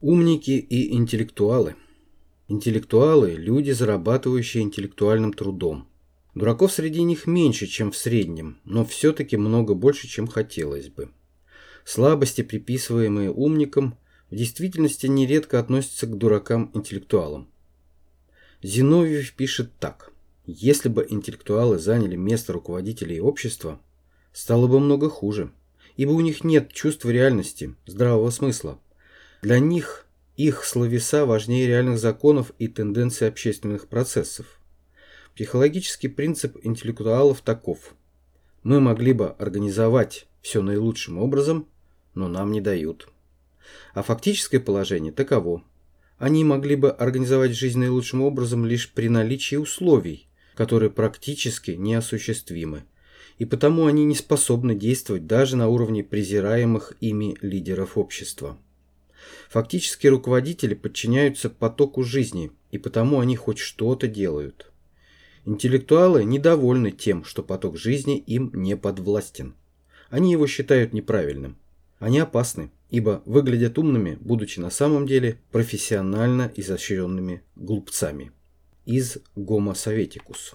Умники и интеллектуалы. Интеллектуалы – люди, зарабатывающие интеллектуальным трудом. Дураков среди них меньше, чем в среднем, но все-таки много больше, чем хотелось бы. Слабости, приписываемые умникам, в действительности нередко относятся к дуракам-интеллектуалам. Зиновьев пишет так. Если бы интеллектуалы заняли место руководителей общества, стало бы много хуже, ибо у них нет чувства реальности, здравого смысла. Для них их словеса важнее реальных законов и тенденций общественных процессов. Психологический принцип интеллектуалов таков. Мы могли бы организовать все наилучшим образом, но нам не дают. А фактическое положение таково. Они могли бы организовать жизнь наилучшим образом лишь при наличии условий, которые практически неосуществимы, и потому они не способны действовать даже на уровне презираемых ими лидеров общества. Фактически руководители подчиняются потоку жизни, и потому они хоть что-то делают. Интеллектуалы недовольны тем, что поток жизни им не подвластен. Они его считают неправильным. Они опасны, ибо выглядят умными, будучи на самом деле профессионально изощренными глупцами. Из Гомо Советикус.